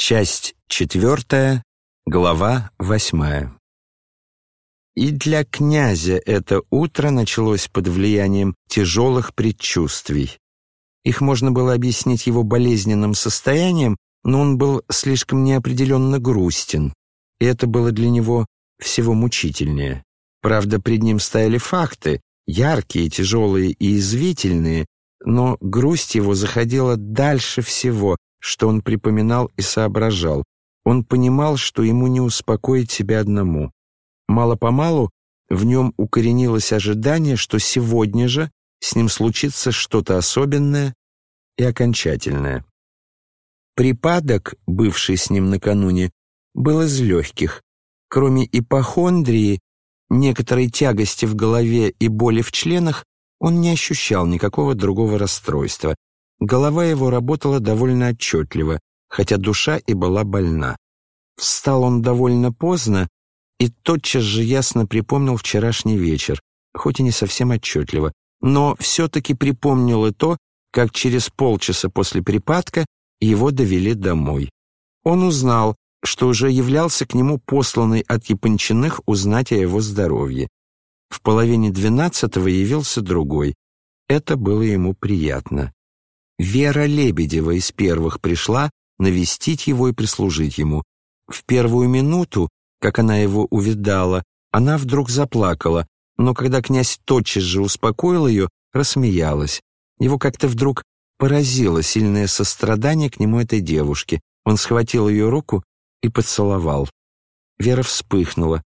Часть четвертая, глава восьмая. И для князя это утро началось под влиянием тяжелых предчувствий. Их можно было объяснить его болезненным состоянием, но он был слишком неопределенно грустен, и это было для него всего мучительнее. Правда, пред ним стояли факты, яркие, тяжелые и извительные, но грусть его заходила дальше всего, что он припоминал и соображал. Он понимал, что ему не успокоить себя одному. Мало-помалу в нем укоренилось ожидание, что сегодня же с ним случится что-то особенное и окончательное. Припадок, бывший с ним накануне, был из легких. Кроме ипохондрии, некоторой тягости в голове и боли в членах, он не ощущал никакого другого расстройства. Голова его работала довольно отчетливо, хотя душа и была больна. Встал он довольно поздно и тотчас же ясно припомнил вчерашний вечер, хоть и не совсем отчетливо, но все-таки припомнил и то, как через полчаса после припадка его довели домой. Он узнал, что уже являлся к нему посланный от Япончиных узнать о его здоровье. В половине двенадцатого явился другой. Это было ему приятно. Вера Лебедева из первых пришла навестить его и прислужить ему. В первую минуту, как она его увидала, она вдруг заплакала, но когда князь тотчас же успокоил ее, рассмеялась. Его как-то вдруг поразило сильное сострадание к нему этой девушки. Он схватил ее руку и поцеловал. Вера вспыхнула.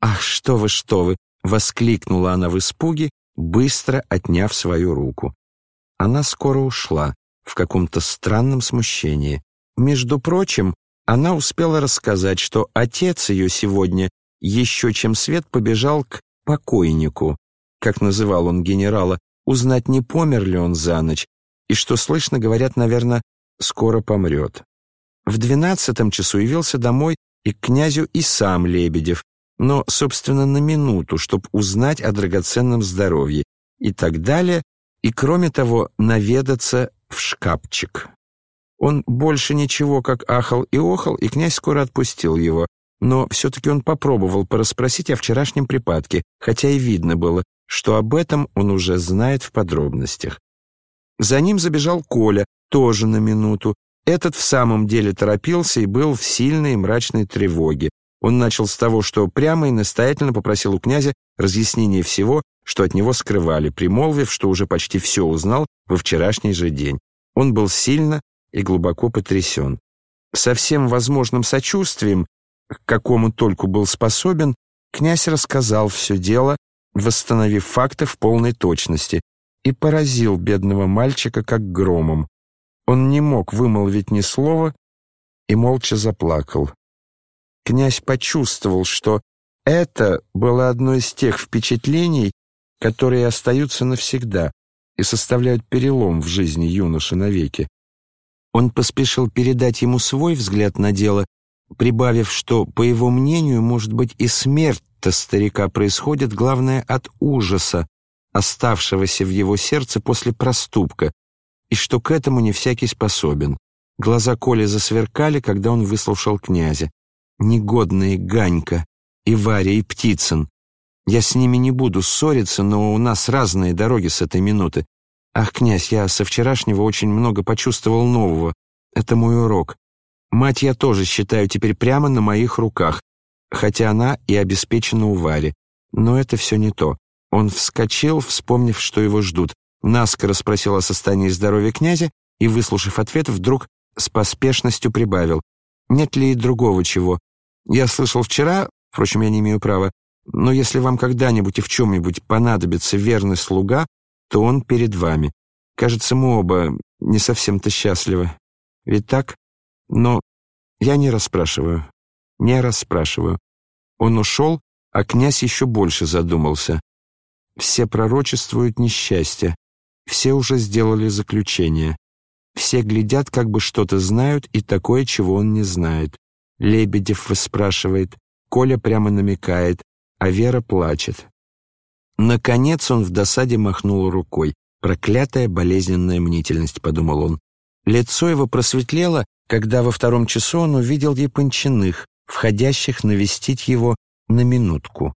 «Ах, что вы, что вы!» — воскликнула она в испуге, быстро отняв свою руку. Она скоро ушла, в каком-то странном смущении. Между прочим, она успела рассказать, что отец ее сегодня, еще чем свет, побежал к покойнику, как называл он генерала, узнать, не помер ли он за ночь, и что, слышно, говорят, наверное, скоро помрет. В двенадцатом часу явился домой и к князю и сам Лебедев, но, собственно, на минуту, чтобы узнать о драгоценном здоровье и так далее, и, кроме того, наведаться в шкафчик. Он больше ничего как ахал и охал, и князь скоро отпустил его. Но все-таки он попробовал порасспросить о вчерашнем припадке, хотя и видно было, что об этом он уже знает в подробностях. За ним забежал Коля, тоже на минуту. Этот в самом деле торопился и был в сильной мрачной тревоге. Он начал с того, что прямо и настоятельно попросил у князя разъяснения всего, что от него скрывали, примолвив, что уже почти все узнал во вчерашний же день. Он был сильно и глубоко потрясен. Со всем возможным сочувствием, к какому только был способен, князь рассказал все дело, восстановив факты в полной точности, и поразил бедного мальчика как громом. Он не мог вымолвить ни слова и молча заплакал. Князь почувствовал, что это было одно из тех впечатлений, которые остаются навсегда и составляют перелом в жизни юноши навеки. Он поспешил передать ему свой взгляд на дело, прибавив, что, по его мнению, может быть, и смерть-то старика происходит, главное, от ужаса, оставшегося в его сердце после проступка, и что к этому не всякий способен. Глаза Коли засверкали, когда он выслушал князя. Негодные Ганька, и Варя, и Птицын. Я с ними не буду ссориться, но у нас разные дороги с этой минуты. Ах, князь, я со вчерашнего очень много почувствовал нового. Это мой урок. Мать я тоже считаю теперь прямо на моих руках, хотя она и обеспечена у Вари. Но это все не то. Он вскочил, вспомнив, что его ждут. Наскоро спросил о состоянии здоровья князя и, выслушав ответ, вдруг с поспешностью прибавил. «Нет ли и другого чего? Я слышал вчера, впрочем, я не имею права, но если вам когда-нибудь и в чем-нибудь понадобится верный слуга, то он перед вами. Кажется, мы оба не совсем-то счастливы. Ведь так? Но я не расспрашиваю. Не расспрашиваю. Он ушел, а князь еще больше задумался. Все пророчествуют несчастье. Все уже сделали заключение. Все глядят, как бы что-то знают, и такое, чего он не знает. Лебедев выспрашивает, Коля прямо намекает, а Вера плачет. Наконец он в досаде махнул рукой. «Проклятая болезненная мнительность», — подумал он. Лицо его просветлело, когда во втором часу он увидел Япончиных, входящих навестить его на минутку.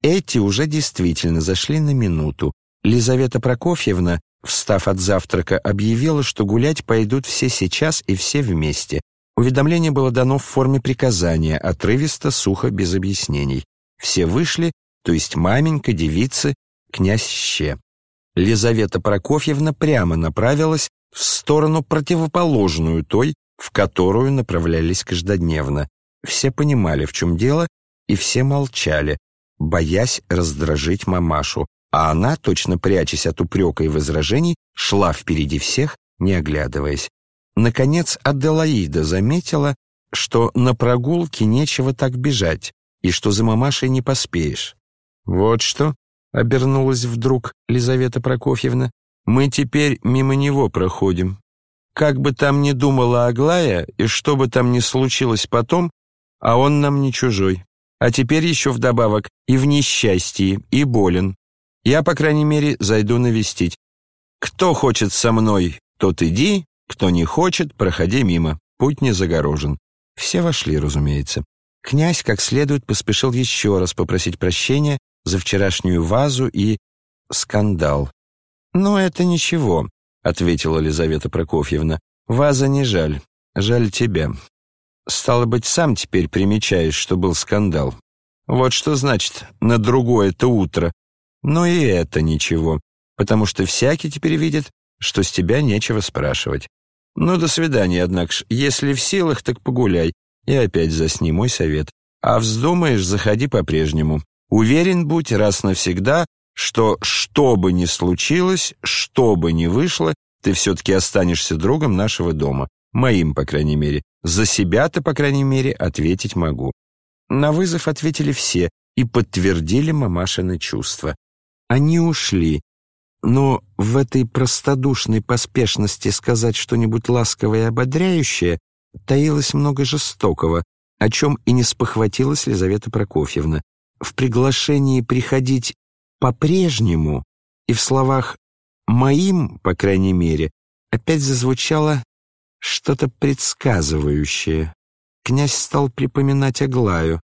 Эти уже действительно зашли на минуту. Лизавета Прокофьевна, встав от завтрака, объявила, что гулять пойдут все сейчас и все вместе. Уведомление было дано в форме приказания, отрывисто, сухо, без объяснений. Все вышли, то есть маменька, девицы, князь Ще. Лизавета Прокофьевна прямо направилась в сторону противоположную той, в которую направлялись каждодневно. Все понимали, в чем дело, и все молчали, боясь раздражить мамашу, а она, точно прячась от упрека и возражений, шла впереди всех, не оглядываясь. Наконец Аделаида заметила, что на прогулке нечего так бежать, и что за мамашей не поспеешь. «Вот что», — обернулась вдруг Лизавета Прокофьевна, «мы теперь мимо него проходим. Как бы там ни думала Аглая, и что бы там ни случилось потом, а он нам не чужой. А теперь еще вдобавок и в несчастье, и болен. Я, по крайней мере, зайду навестить. Кто хочет со мной, тот иди, кто не хочет, проходи мимо. Путь не загорожен. Все вошли, разумеется. Князь как следует поспешил еще раз попросить прощения за вчерашнюю вазу и скандал. «Но это ничего», — ответила Елизавета Прокофьевна. «Ваза не жаль. Жаль тебя. Стало быть, сам теперь примечаешь, что был скандал. Вот что значит «на другое-то утро». Но и это ничего, потому что всякий теперь видит, что с тебя нечего спрашивать. Ну, до свидания, однако ж. Если в силах, так погуляй. И опять засни, мой совет. А вздумаешь, заходи по-прежнему. Уверен будь раз навсегда, что что бы ни случилось, что бы ни вышло, ты все-таки останешься другом нашего дома. Моим, по крайней мере. За себя-то, по крайней мере, ответить могу. На вызов ответили все и подтвердили мамашины чувства. Они ушли, но в этой простодушной поспешности сказать что-нибудь ласковое и ободряющее таилось много жестокого, о чем и не спохватилась Лизавета Прокофьевна. В приглашении приходить по-прежнему и в словах «моим», по крайней мере, опять зазвучало что-то предсказывающее. Князь стал припоминать Аглаю.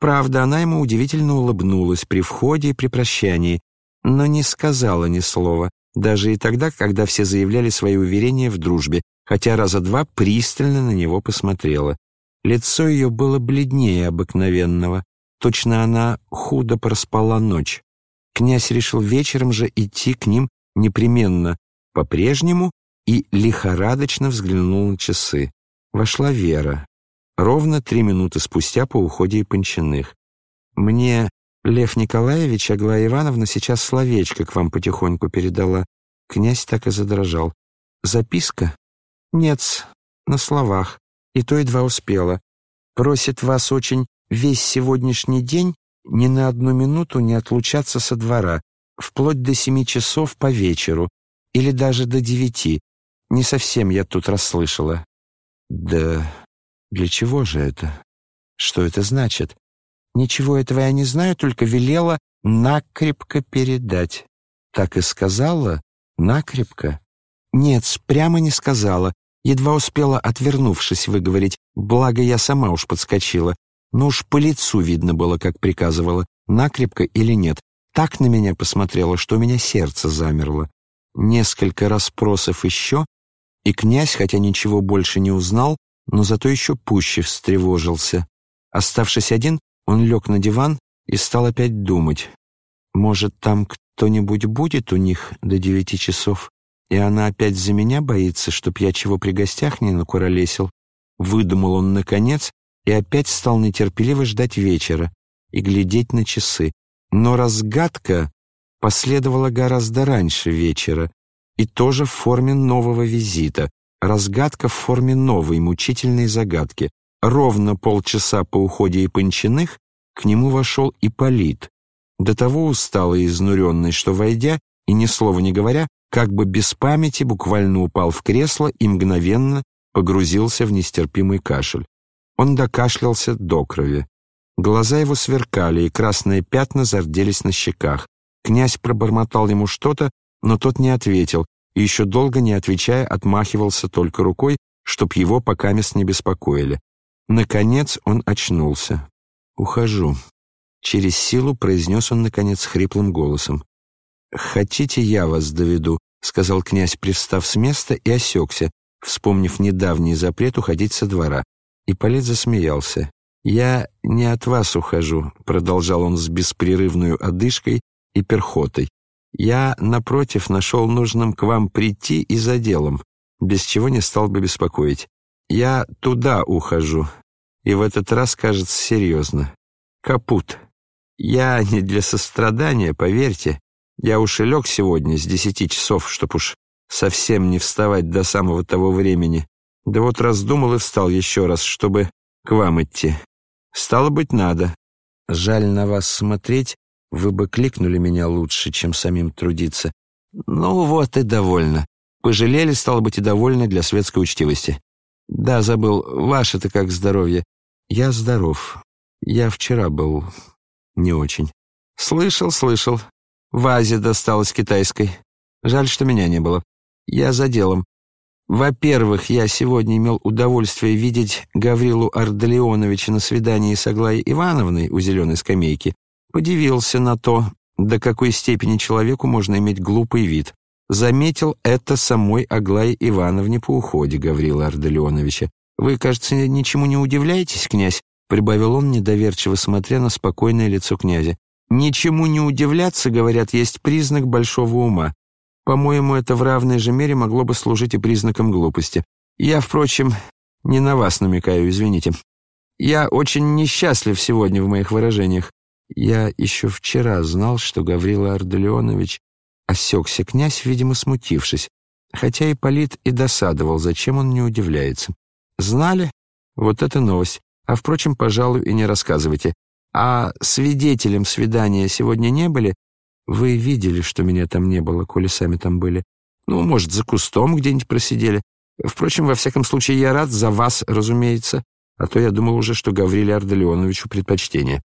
Правда, она ему удивительно улыбнулась при входе и при прощании, но не сказала ни слова, даже и тогда, когда все заявляли свои уверения в дружбе, хотя раза два пристально на него посмотрела. Лицо ее было бледнее обыкновенного, точно она худо проспала ночь. Князь решил вечером же идти к ним непременно, по-прежнему, и лихорадочно взглянул на часы. Вошла Вера. Ровно три минуты спустя по уходе Япончиных. «Мне Лев Николаевич, Аглая Ивановна сейчас словечко к вам потихоньку передала». Князь так и задрожал. «Записка?» «Нет, на словах. И то едва успела. Просит вас очень весь сегодняшний день ни на одну минуту не отлучаться со двора, вплоть до семи часов по вечеру, или даже до девяти. Не совсем я тут расслышала. Да для чего же это? Что это значит? Ничего этого я не знаю, только велела накрепко передать. Так и сказала? Накрепко? Нет, прямо не сказала. Едва успела, отвернувшись, выговорить, благо я сама уж подскочила. Но уж по лицу видно было, как приказывала, накрепко или нет. Так на меня посмотрела, что у меня сердце замерло. Несколько расспросов еще, и князь, хотя ничего больше не узнал, но зато еще пуще встревожился. Оставшись один, он лег на диван и стал опять думать. Может, там кто-нибудь будет у них до девяти часов, и она опять за меня боится, чтоб я чего при гостях не накуролесил. Выдумал он наконец и опять стал нетерпеливо ждать вечера и глядеть на часы. Но разгадка последовала гораздо раньше вечера, и тоже в форме нового визита. Разгадка в форме новой мучительной загадки. Ровно полчаса по уходе Япончиных к нему вошел Ипполит, до того усталый и изнуренный, что, войдя и ни слова не говоря, как бы без памяти буквально упал в кресло и мгновенно погрузился в нестерпимый кашель. Он докашлялся до крови. Глаза его сверкали, и красные пятна зарделись на щеках. Князь пробормотал ему что-то, но тот не ответил, и еще долго не отвечая отмахивался только рукой, чтоб его пока мест не беспокоили. Наконец он очнулся. «Ухожу», — через силу произнес он, наконец, хриплым голосом. «Хотите, я вас доведу?» — сказал князь, привстав с места, и осекся, вспомнив недавний запрет уходить со двора. И Полит засмеялся. «Я не от вас ухожу», — продолжал он с беспрерывной одышкой и перхотой. «Я, напротив, нашел нужным к вам прийти и за делом, без чего не стал бы беспокоить. Я туда ухожу, и в этот раз, кажется, серьезно. Капут. Я не для сострадания, поверьте. Я уж и лег сегодня с десяти часов, чтоб уж совсем не вставать до самого того времени. Да вот раздумал и встал еще раз, чтобы к вам идти. Стало быть, надо. Жаль на вас смотреть, вы бы кликнули меня лучше, чем самим трудиться. Ну вот и довольно. Пожалели, стало быть, и довольны для светской учтивости. Да, забыл, ваше-то как здоровье? Я здоров. Я вчера был не очень. Слышал, слышал. Вазе досталось китайской. Жаль, что меня не было. Я за делом. Во-первых, я сегодня имел удовольствие видеть Гаврилу Ардалионовича на свидании с Аглаей Ивановной у зеленой скамейки. Подивился на то, до какой степени человеку можно иметь глупый вид. Заметил это самой Аглае Ивановне по уходе Гаврила Ардалионовича. «Вы, кажется, ничему не удивляетесь, князь?» прибавил он, недоверчиво смотря на спокойное лицо князя. «Ничему не удивляться, говорят, есть признак большого ума. По-моему, это в равной же мере могло бы служить и признаком глупости. Я, впрочем, не на вас намекаю, извините. Я очень несчастлив сегодня в моих выражениях. Я еще вчера знал, что Гаврила Ардалионович осекся князь, видимо, смутившись, хотя и Полит и досадовал, зачем он не удивляется. Знали? Вот это новость. А, впрочем, пожалуй, и не рассказывайте. А свидетелем свидания сегодня не были? Вы видели, что меня там не было, коли сами там были. Ну, может, за кустом где-нибудь просидели. Впрочем, во всяком случае, я рад за вас, разумеется. А то я думал уже, что Гавриле Ардалионовичу предпочтение.